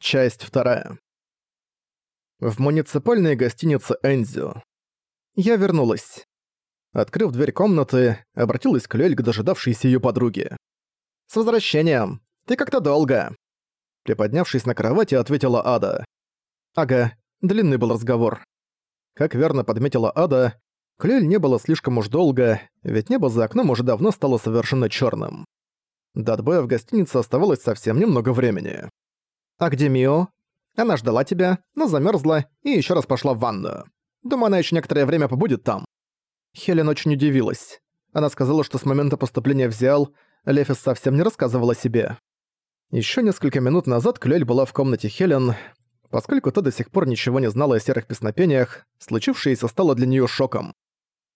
Часть вторая. В муниципальной гостинице Энзио. Я вернулась. Открыв дверь комнаты, обратилась к Лёль к дожидавшейся её подруге. «С возвращением! Ты как-то долго!» Приподнявшись на кровати, ответила Ада. «Ага, длинный был разговор». Как верно подметила Ада, Клель не было слишком уж долго, ведь небо за окном уже давно стало совершенно чёрным. До отбоя в гостинице оставалось совсем немного времени. «А где Мио?» «Она ждала тебя, но замерзла и еще раз пошла в ванную. Думаю, она еще некоторое время побудет там». Хелен очень удивилась. Она сказала, что с момента поступления в Зиал Лефис совсем не рассказывала себе. Еще несколько минут назад Клёль была в комнате Хелен. Поскольку та до сих пор ничего не знала о серых песнопениях, случившееся стало для нее шоком.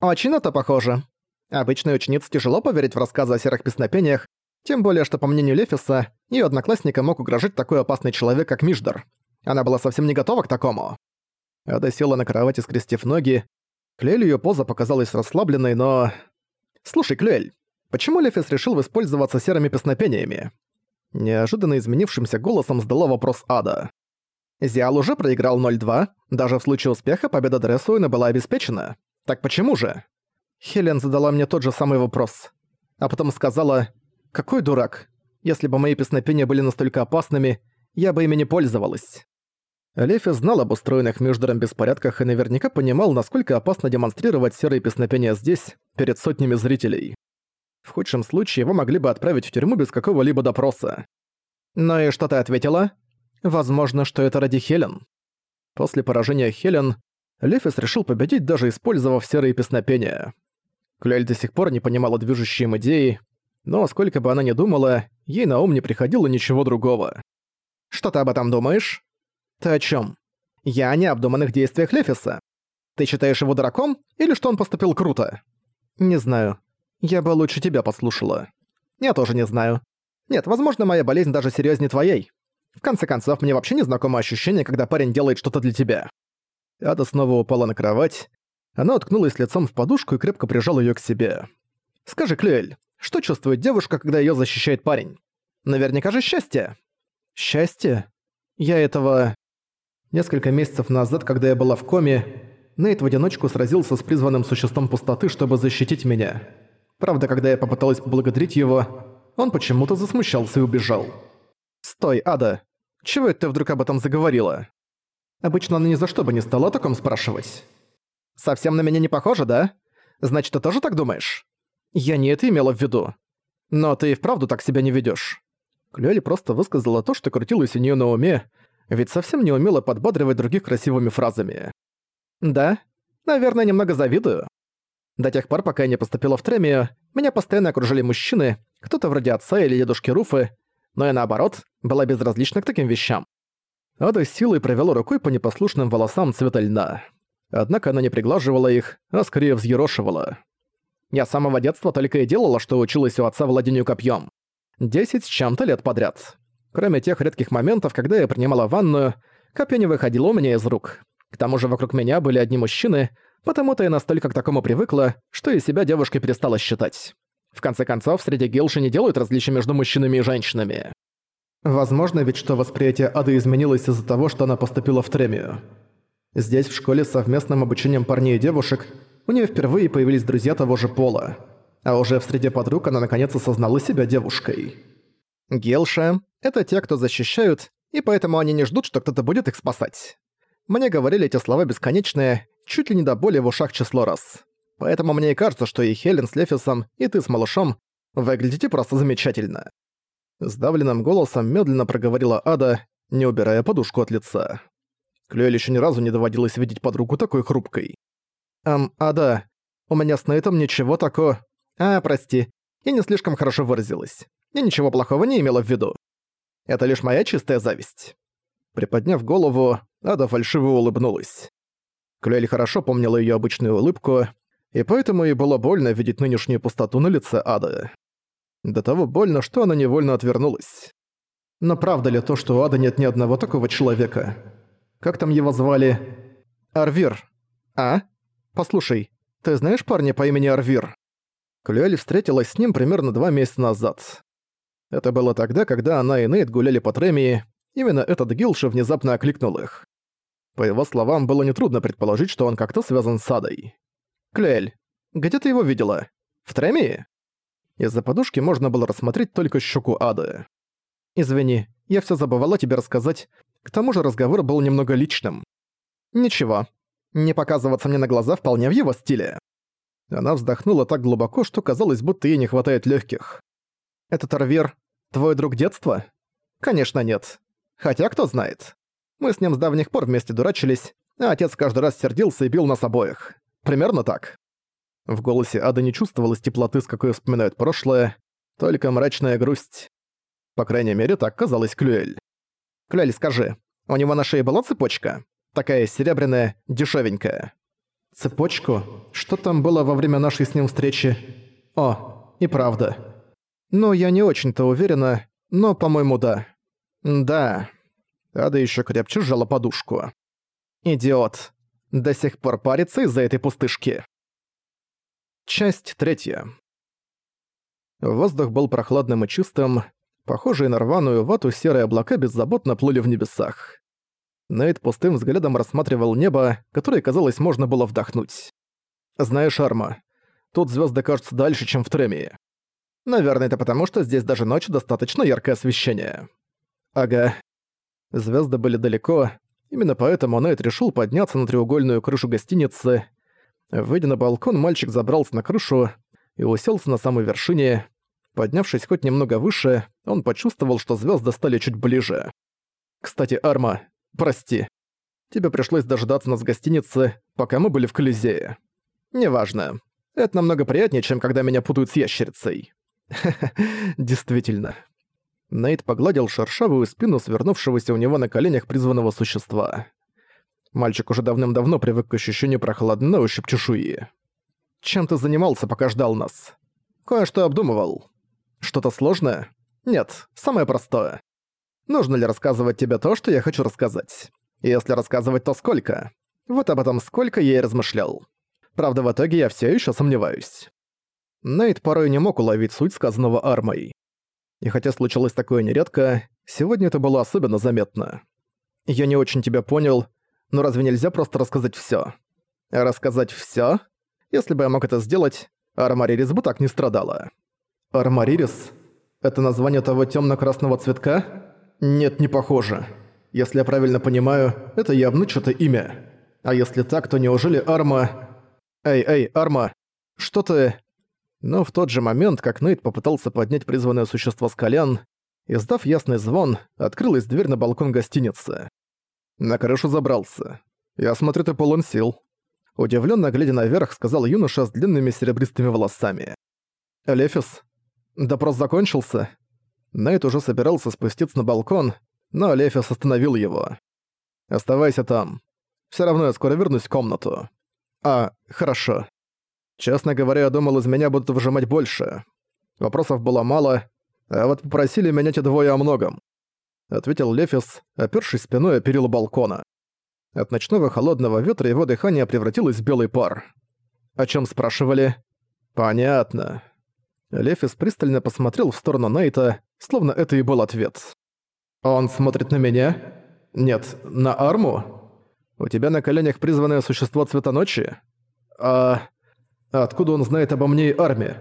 «Очень это похоже. Обычной ученице тяжело поверить в рассказы о серых песнопениях, тем более, что, по мнению Лефиса, её одноклассника мог угрожать такой опасный человек, как Миждер. Она была совсем не готова к такому. Ада села на кровати, скрестив ноги. Клюэль её поза показалась расслабленной, но... «Слушай, Клюэль, почему Лефис решил воспользоваться серыми песнопениями?» Неожиданно изменившимся голосом задала вопрос Ада. Зиал уже проиграл 0-2, даже в случае успеха победа Дрессуина была обеспечена. Так почему же? Хелен задала мне тот же самый вопрос. А потом сказала, какой дурак. Если бы мои песнопения были настолько опасными, я бы ими не пользовалась. Лефи знал об устроенных Мюждером беспорядках и наверняка понимал, насколько опасно демонстрировать серые песнопения здесь, перед сотнями зрителей. В худшем случае его могли бы отправить в тюрьму без какого-либо допроса. «Ну и что ты ответила?» «Возможно, что это ради Хелен». После поражения Хелен, Лефис решил победить, даже использовав серые песнопения. Кляль до сих пор не понимала движущие им идеи, но сколько бы она ни думала, ей на ум не приходило ничего другого. «Что ты об этом думаешь?» «Ты о чем? «Я не об думанных действиях Лефиса. Ты считаешь его дураком, или что он поступил круто?» «Не знаю. Я бы лучше тебя послушала». «Я тоже не знаю. Нет, возможно, моя болезнь даже серьезнее твоей. В конце концов, мне вообще не знакомо ощущение, когда парень делает что-то для тебя». Ада снова упала на кровать. Она уткнулась лицом в подушку и крепко прижала ее к себе. «Скажи, Клюэль, что чувствует девушка, когда её защищает парень? Наверняка же счастье. Счастье? Я этого... Несколько месяцев назад, когда я была в коме, Нейт в одиночку сразился с призванным существом пустоты, чтобы защитить меня. Правда, когда я попыталась поблагодарить его, он почему-то засмущался и убежал. «Стой, Ада! Чего это ты вдруг об этом заговорила?» Обычно она ни за что бы не стала о таком спрашивать. «Совсем на меня не похоже, да? Значит, ты тоже так думаешь?» Я не это имела в виду. Но ты и вправду так себя не ведёшь. Клюэль просто высказала то, что крутилось у неё на уме, ведь совсем не умела подбадривать других красивыми фразами. Да, наверное, немного завидую. До тех пор, пока я не поступила в Тремию, меня постоянно окружали мужчины, кто-то вроде отца или дедушки Руфы, но я наоборот, была безразлична к таким вещам. Ада силой провела рукой по непослушным волосам цвета льна. Однако она не приглаживала их, а скорее взъерошивала. Я с самого детства только и делала, что училась у отца владению копьем. Десять с чем-то лет подряд. Кроме тех редких моментов, когда я принимала ванную, копье не выходило у меня из рук. К тому же вокруг меня были одни мужчины, потому-то я настолько к такому привыкла, что и себя девушкой перестала считать. В конце концов, среди гилши не делают различия между мужчинами и женщинами. Возможно ведь, что восприятие Ады изменилось из-за того, что она поступила в Тремию. Здесь, в школе, совместным обучением парней и девушек, у нее впервые появились друзья того же пола. А уже в среде подруг она наконец осознала себя девушкой. Гелша — это те, кто защищают, и поэтому они не ждут, что кто-то будет их спасать. Мне говорили эти слова бесконечные, чуть ли не до боли в ушах число раз. Поэтому мне и кажется, что и Хелен с Лефисом, и ты с малышом выглядите просто замечательно. Сдавленным голосом медленно проговорила Ада, не убирая подушку от лица. Клюэль еще ни разу не доводилось видеть подругу такой хрупкой. «Эм, а да, у меня с Нейтом ничего такого... А, прости, я не слишком хорошо выразилась. Я ничего плохого не имела в виду. Это лишь моя чистая зависть». Приподняв голову, Ада фальшиво улыбнулась. Клюэль хорошо помнила её обычную улыбку, и поэтому ей было больно видеть нынешнюю пустоту на лице Ады. До того больно, что она невольно отвернулась. Но правда ли то, что у Ады нет ни одного такого человека? Как там его звали? Арвир. А? «Послушай, ты знаешь парня по имени Арвир?» Клюэль встретилась с ним примерно два месяца назад. Это было тогда, когда она и Нейт гуляли по Тремии, Именно этот Гилши внезапно окликнул их. По его словам, было нетрудно предположить, что он как-то связан с Адой. «Клель, где ты его видела? В Тремии?» Из-за подушки можно было рассмотреть только щеку Ады. «Извини, я все забывала тебе рассказать. К тому же разговор был немного личным». «Ничего. Не показываться мне на глаза вполне в его стиле». Она вздохнула так глубоко, что казалось, будто ей не хватает легких. «Этот Арвер — твой друг детства?» «Конечно нет. Хотя кто знает. Мы с ним с давних пор вместе дурачились, а отец каждый раз сердился и бил нас обоих. Примерно так». В голосе Ады не чувствовалось теплоты, с какой вспоминают прошлое, только мрачная грусть. По крайней мере, так казалось Клюэль. «Клюэль, скажи, у него на шее была цепочка? Такая серебряная, дешевенькая?» «Цепочку? Что там было во время нашей с ним встречи?» «О, и правда. Ну, я не очень-то уверена, но, по-моему, да». «Да». Ада еще крепче сжала подушку. «Идиот. До сих пор парится из-за этой пустышки». Часть третья. Воздух был прохладным и чистым. Похожие на рваную вату серые облака беззаботно плыли в небесах. Нейт пустым взглядом рассматривал небо, которое, казалось, можно было вдохнуть. «Знаешь, Арма, тут звезды кажутся дальше, чем в Тремии. Наверное, это потому, что здесь даже ночью достаточно яркое освещение». «Ага». Звезды были далеко, именно поэтому Нейт решил подняться на треугольную крышу гостиницы, Выйдя на балкон, мальчик забрался на крышу и уселся на самой вершине. Поднявшись хоть немного выше, он почувствовал, что звезды стали чуть ближе. «Кстати, Арма, прости. Тебе пришлось дождаться нас в гостинице, пока мы были в Колизее. Неважно. Это намного приятнее, чем когда меня путают с ящерицей». действительно». Нейт погладил шершавую спину свернувшегося у него на коленях призванного существа. Мальчик уже давным-давно привык к ощущению прохладной на ощупь чешуи. «Чем ты занимался, пока ждал нас?» «Кое-что обдумывал». «Что-то сложное?» «Нет, самое простое. Нужно ли рассказывать тебе то, что я хочу рассказать? Если рассказывать, то сколько?» Вот об этом сколько я и размышлял. Правда, в итоге я все еще сомневаюсь. Нейт порой не мог уловить суть сказанного армой. И хотя случилось такое нередко, сегодня это было особенно заметно. Я не очень тебя понял, но разве нельзя просто рассказать всё? Рассказать всё? Если бы я мог это сделать, Армаририс бы так не страдала. Армаририс? Это название того тёмно-красного цветка? Нет, не похоже. Если я правильно понимаю, это явно что-то имя. А если так, то неужели Арма... Эй, эй, Арма, что ты... Но в тот же момент, как Нейт попытался поднять призванное существо с колян, издав ясный звон, открылась дверь на балкон гостиницы. На крышу забрался. Я смотрю, ты полон сил. Удивленно глядя наверх, сказал юноша с длинными серебристыми волосами. Лефис, допрос закончился? Найт уже собирался спуститься на балкон, но Лефис остановил его. «Оставайся там. Все равно я скоро вернусь в комнату». «А, хорошо. Честно говоря, я думал, из меня будут выжимать больше. Вопросов было мало, а вот попросили меня те двое о многом. — ответил Лефис, опёршись спиной о перила балкона. От ночного холодного ветра его дыхание превратилось в белый пар. «О чем спрашивали?» «Понятно». Лефис пристально посмотрел в сторону Нейта, словно это и был ответ. «Он смотрит на меня?» «Нет, на Арму?» «У тебя на коленях призванное существо цвета ночи?» «А... откуда он знает обо мне и армии?»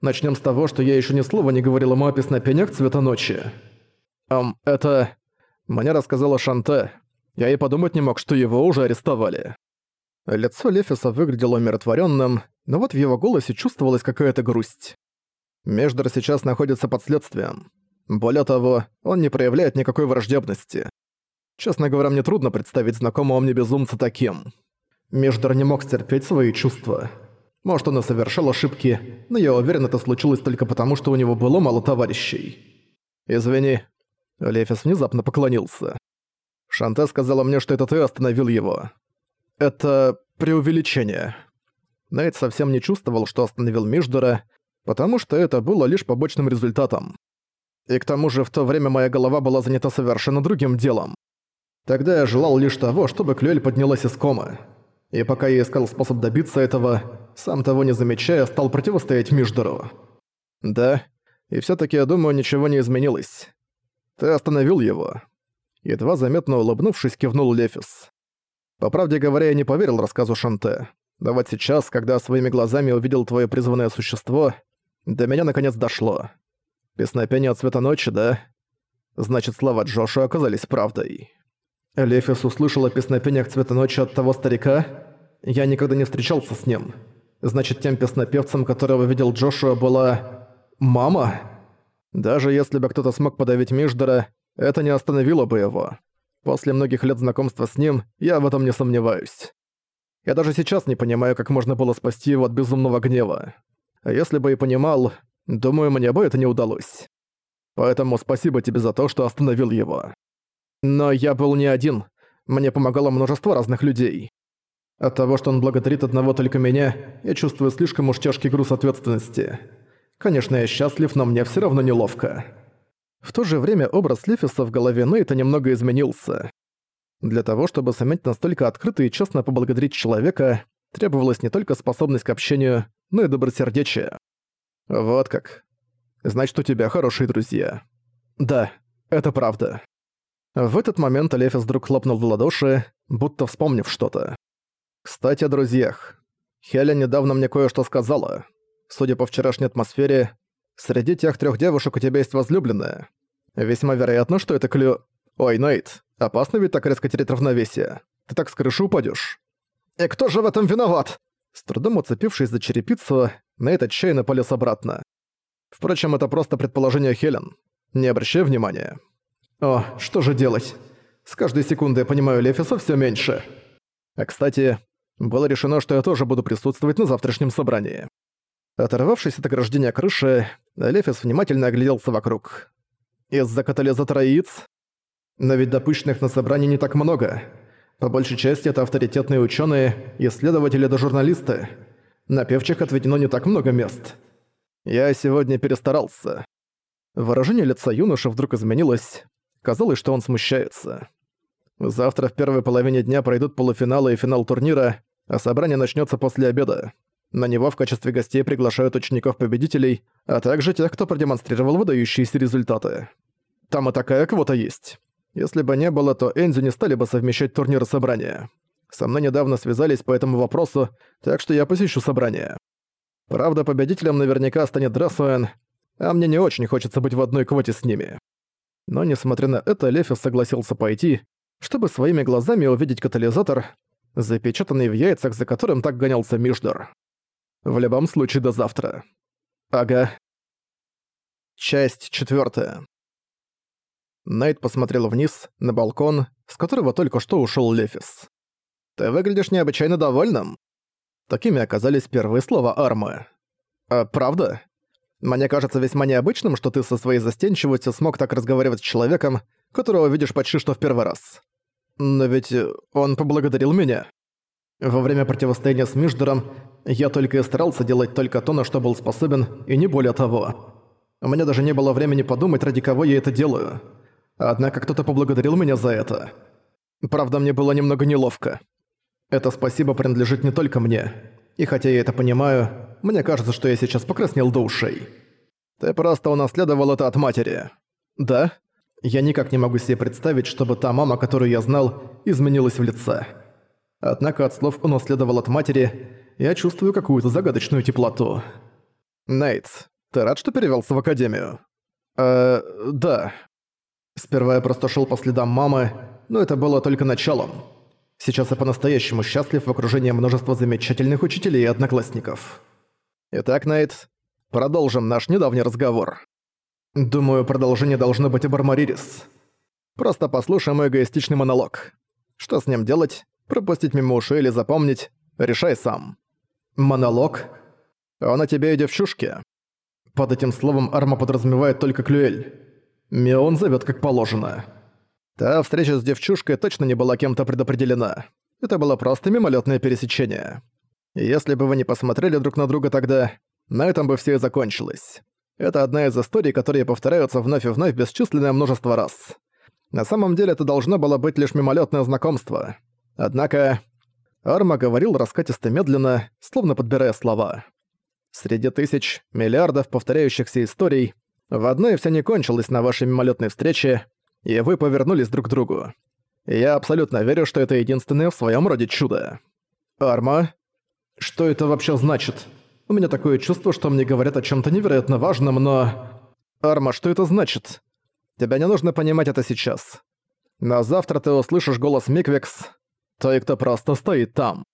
Начнем с того, что я еще ни слова не говорил ему о песнопениях цвета ночи. «Эм, это...» Мне рассказала Шанте. Я и подумать не мог, что его уже арестовали. Лицо Лефиса выглядело умиротворенным, но вот в его голосе чувствовалась какая-то грусть. Междер сейчас находится под следствием. Более того, он не проявляет никакой враждебности. Честно говоря, мне трудно представить знакомого мне безумца таким. Междер не мог стерпеть свои чувства. Может, он и совершал ошибки, но я уверен, это случилось только потому, что у него было мало товарищей. «Извини, Лефис внезапно поклонился. «Шанте сказала мне, что это ты остановил его. Это преувеличение». Найт совсем не чувствовал, что остановил Миждора, потому что это было лишь побочным результатом. И к тому же в то время моя голова была занята совершенно другим делом. Тогда я желал лишь того, чтобы Клюэль поднялась из комы. И пока я искал способ добиться этого, сам того не замечая, стал противостоять Миждору. Да, и всё таки я думаю, ничего не изменилось. Ты остановил его. Едва заметно улыбнувшись, кивнул Лефис. По правде говоря, я не поверил рассказу Шанте. Но вот сейчас, когда своими глазами увидел твое призванное существо, до меня наконец дошло. Песнопение цвета ночи, да? Значит, слова Джошу оказались правдой. Лефис услышал о песнопениях цвета ночи от того старика? Я никогда не встречался с ним. Значит, тем песнопевцем, которого видел Джошуа, была... мама? Даже если бы кто-то смог подавить Миждера, это не остановило бы его. После многих лет знакомства с ним, я в этом не сомневаюсь. Я даже сейчас не понимаю, как можно было спасти его от безумного гнева. А если бы и понимал, думаю, мне бы это не удалось. Поэтому спасибо тебе за то, что остановил его. Но я был не один. Мне помогало множество разных людей. От того, что он благодарит одного только меня, я чувствую слишком уж тяжкий груз ответственности. Конечно, я счастлив, но мне все равно неловко. В то же время образ Лефиса в голове Нейта немного изменился. Для того, чтобы суметь настолько открыто и честно поблагодарить человека, требовалась не только способность к общению, но и добросердечие. Вот как. Значит, у тебя хорошие друзья. Да, это правда. В этот момент Лефис вдруг хлопнул в ладоши, будто вспомнив что-то. Кстати, о друзьях. Хелен недавно мне кое-что сказала. Судя по вчерашней атмосфере, среди тех трех девушек у тебя есть возлюбленная. Весьма вероятно, что это Клю... Ой, Нейт, опасно ведь так резко терять равновесие. Ты так с крыши упадешь. И кто же в этом виноват? С трудом уцепившись за черепицу, Нейт отчаянно полез обратно. Впрочем, это просто предположение Хелен. Не обращай внимания. О, что же делать? С каждой секундой я понимаю Лефиса все меньше. А кстати, было решено, что я тоже буду присутствовать на завтрашнем собрании. Оторвавшись от ограждения крыши, Лефис внимательно огляделся вокруг. Из-за катализатора яиц? Но ведь допущенных на собрании не так много. По большей части это авторитетные ученые, исследователи да журналисты. На певчих отведено не так много мест. Я сегодня перестарался. Выражение лица юноши вдруг изменилось. Казалось, что он смущается. Завтра в первой половине дня пройдут полуфиналы и финал турнира, а собрание начнется после обеда. На него в качестве гостей приглашают учеников-победителей, а также тех, кто продемонстрировал выдающиеся результаты. Там и такая квота есть. Если бы не было, то Энзи не стали бы совмещать турниры собрания. Со мной недавно связались по этому вопросу, так что я посещу собрание. Правда, победителем наверняка станет Дрессуэн, а мне не очень хочется быть в одной квоте с ними. Но несмотря на это, Лефис согласился пойти, чтобы своими глазами увидеть катализатор, запечатанный в яйцах, за которым так гонялся Миждор. В любом случае, до завтра. Ага. Часть четвертая. Найт посмотрел вниз, на балкон, с которого только что ушел Лефис. «Ты выглядишь необычайно довольным». Такими оказались первые слова Армы. «А правда? Мне кажется весьма необычным, что ты со своей застенчивостью смог так разговаривать с человеком, которого видишь почти что в первый раз. Но ведь он поблагодарил меня. Во время противостояния с Миждером я только и старался делать только то, на что был способен, и не более того. У меня даже не было времени подумать, ради кого я это делаю. Однако кто-то поблагодарил меня за это. Правда, мне было немного неловко. Это спасибо принадлежит не только мне. И хотя я это понимаю, мне кажется, что я сейчас покраснел до ушей. Ты просто унаследовал это от матери. Да? Я никак не могу себе представить, чтобы та мама, которую я знал, изменилась в лице. Однако от слов унаследовал от матери, я чувствую какую-то загадочную теплоту. Нейт, ты рад, что перевелся в академию? Э, да. Сперва я просто шел по следам мамы, но это было только началом. Сейчас я по-настоящему счастлив в окружении множества замечательных учителей и одноклассников. Итак, Нейт, продолжим наш недавний разговор. Думаю, продолжение должно быть об Армаририс. Просто послушай мой эгоистичный монолог. Что с ним делать? Пропустить мимо ушей или запомнить? Решай сам. Монолог? Он о тебе и девчушке. Под этим словом Арма подразумевает только Клюэль. Мион зовет как положено. Та встреча с девчушкой точно не была кем-то предопределена. Это было просто мимолетное пересечение. Если бы вы не посмотрели друг на друга тогда, на этом бы все и закончилось. Это одна из историй, которые повторяются вновь и вновь бесчисленное множество раз. На самом деле это должно было быть лишь мимолетное знакомство. Однако... Арма говорил раскатисто медленно, словно подбирая слова. Среди тысяч, миллиардов повторяющихся историй, в одной все не кончилось на вашей мимолетной встрече, и вы повернулись друг к другу. Я абсолютно верю, что это единственное в своем роде чудо. Арма? Что это вообще значит? У меня такое чувство, что мне говорят о чем то невероятно важном, но... Арма, что это значит? Тебе не нужно понимать это сейчас. На завтра ты услышишь голос Миквикс, той, кто просто стоит там.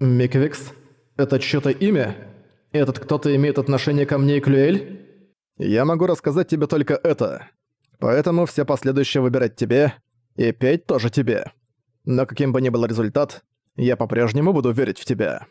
Миквикс? Это чьё-то имя? Этот кто-то имеет отношение ко мне и Клюэль? Я могу рассказать тебе только это. Поэтому все последующие выбирать тебе, и петь тоже тебе. Но каким бы ни был результат, я по-прежнему буду верить в тебя.